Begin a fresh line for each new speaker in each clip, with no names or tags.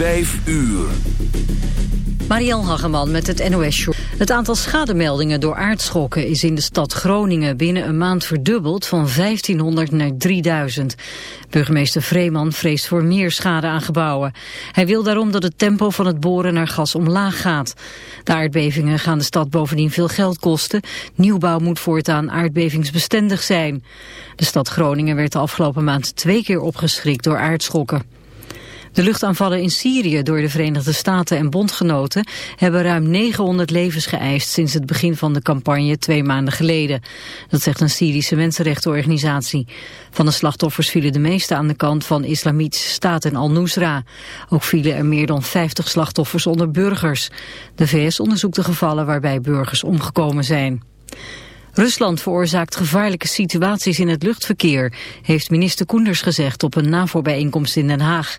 Vijf uur.
Mariel Hageman met het NOS Show. Het aantal schademeldingen door aardschokken is in de stad Groningen binnen een maand verdubbeld van 1500 naar 3000. Burgemeester Vreeman vreest voor meer schade aan gebouwen. Hij wil daarom dat het tempo van het boren naar gas omlaag gaat. De aardbevingen gaan de stad bovendien veel geld kosten. Nieuwbouw moet voortaan aardbevingsbestendig zijn. De stad Groningen werd de afgelopen maand twee keer opgeschrikt door aardschokken. De luchtaanvallen in Syrië door de Verenigde Staten en bondgenoten hebben ruim 900 levens geëist sinds het begin van de campagne twee maanden geleden. Dat zegt een Syrische mensenrechtenorganisatie. Van de slachtoffers vielen de meeste aan de kant van Islamitische Staat en Al-Nusra. Ook vielen er meer dan 50 slachtoffers onder burgers. De VS onderzoekt de gevallen waarbij burgers omgekomen zijn. Rusland veroorzaakt gevaarlijke situaties in het luchtverkeer, heeft minister Koenders gezegd op een NAVO-bijeenkomst in Den Haag.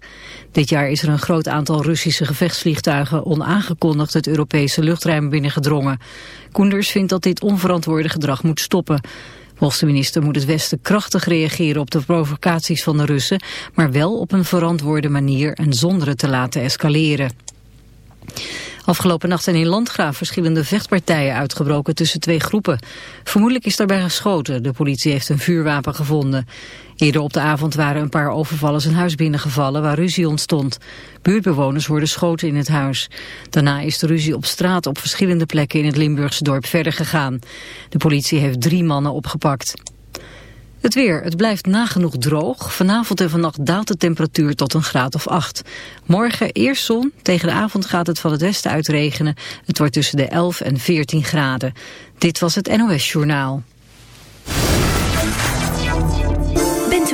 Dit jaar is er een groot aantal Russische gevechtsvliegtuigen onaangekondigd het Europese luchtruim binnengedrongen. Koenders vindt dat dit onverantwoorde gedrag moet stoppen. Volgens de minister moet het Westen krachtig reageren op de provocaties van de Russen, maar wel op een verantwoorde manier en zonder het te laten escaleren. Afgelopen nacht zijn in Landgraaf verschillende vechtpartijen uitgebroken tussen twee groepen. Vermoedelijk is daarbij geschoten. De politie heeft een vuurwapen gevonden. Eerder op de avond waren een paar overvallers een huis binnengevallen waar ruzie ontstond. Buurtbewoners worden schoten in het huis. Daarna is de ruzie op straat op verschillende plekken in het Limburgse dorp verder gegaan. De politie heeft drie mannen opgepakt. Het weer. Het blijft nagenoeg droog. Vanavond en vannacht daalt de temperatuur tot een graad of 8. Morgen eerst zon. Tegen de avond gaat het van het westen uit regenen. Het wordt tussen de 11 en 14 graden. Dit was het NOS Journaal.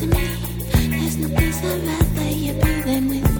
to me.
There's no place I'd rather you be than with me.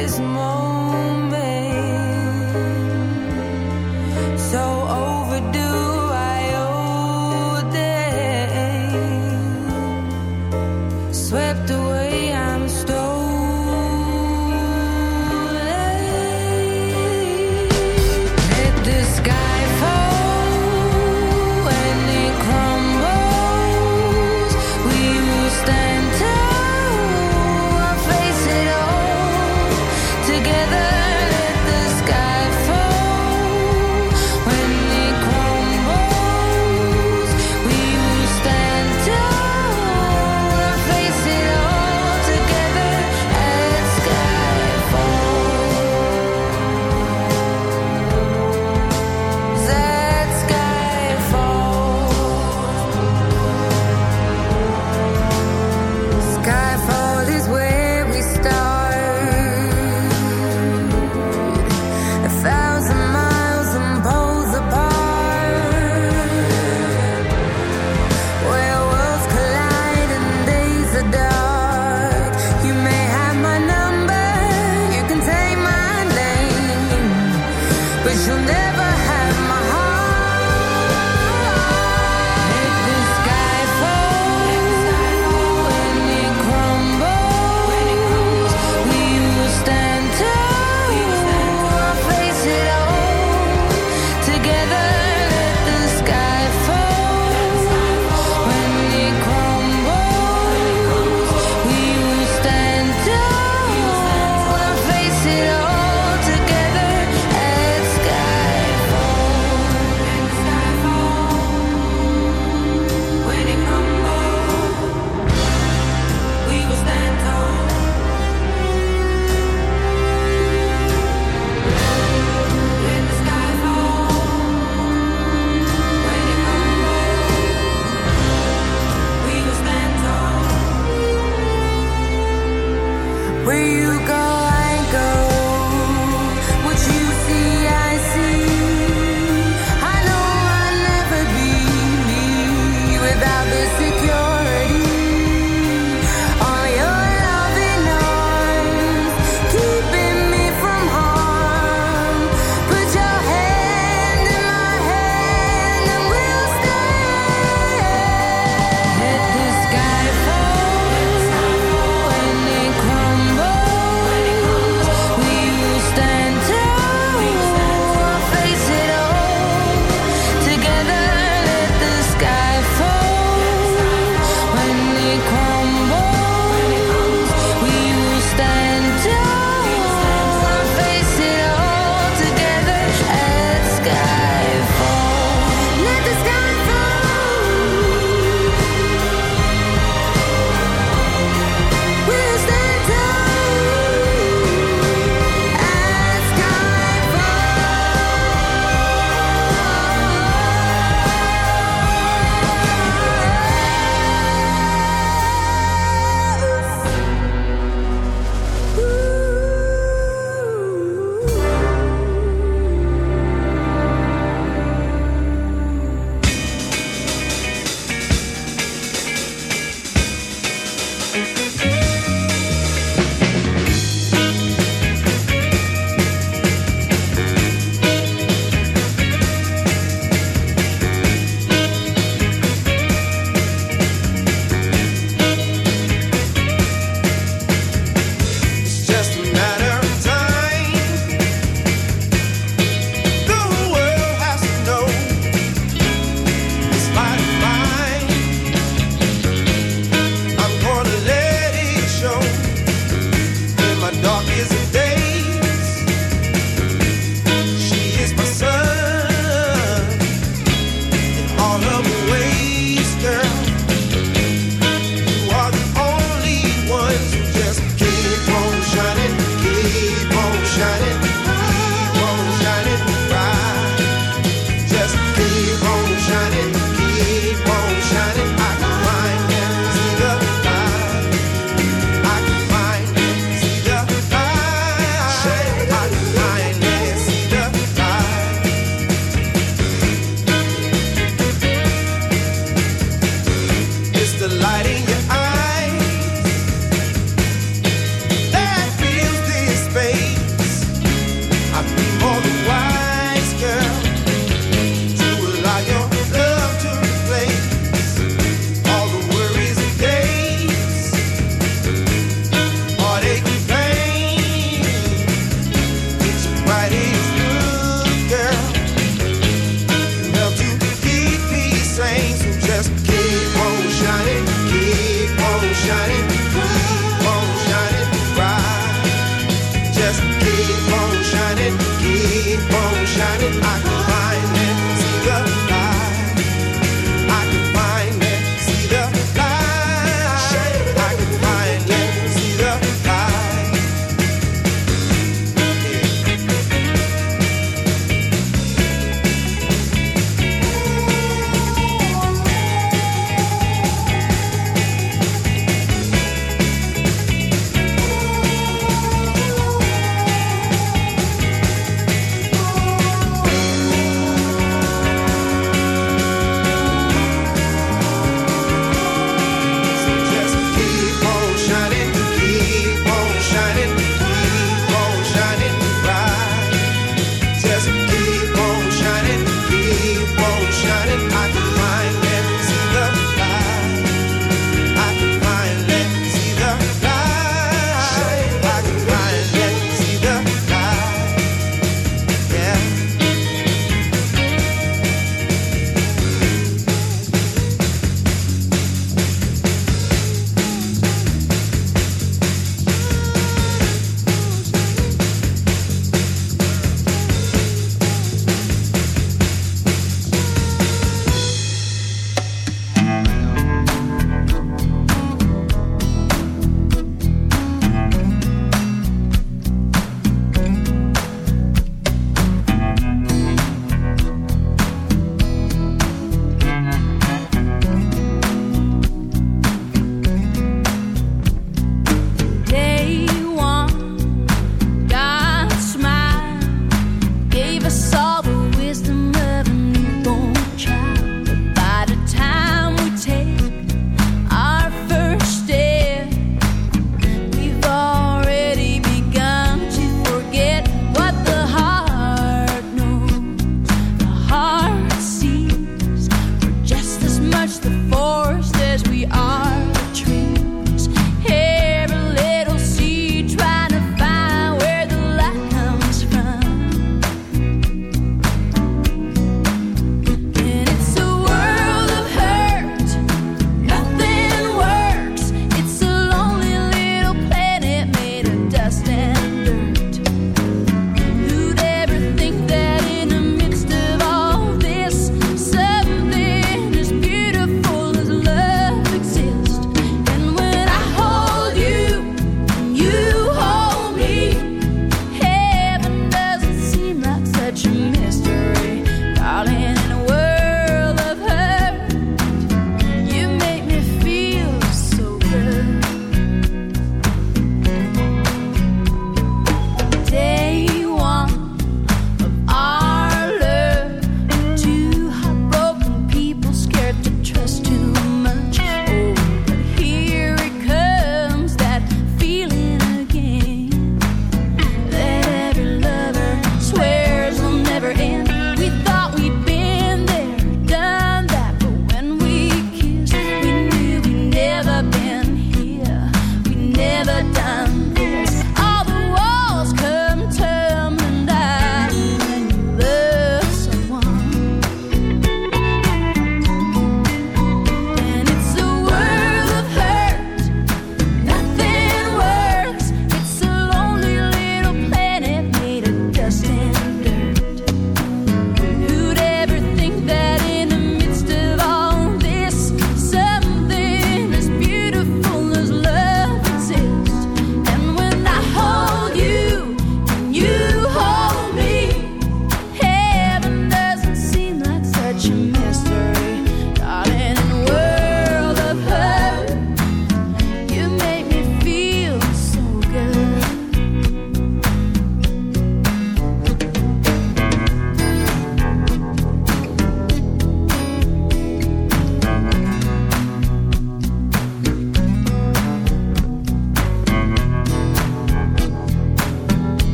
This moment.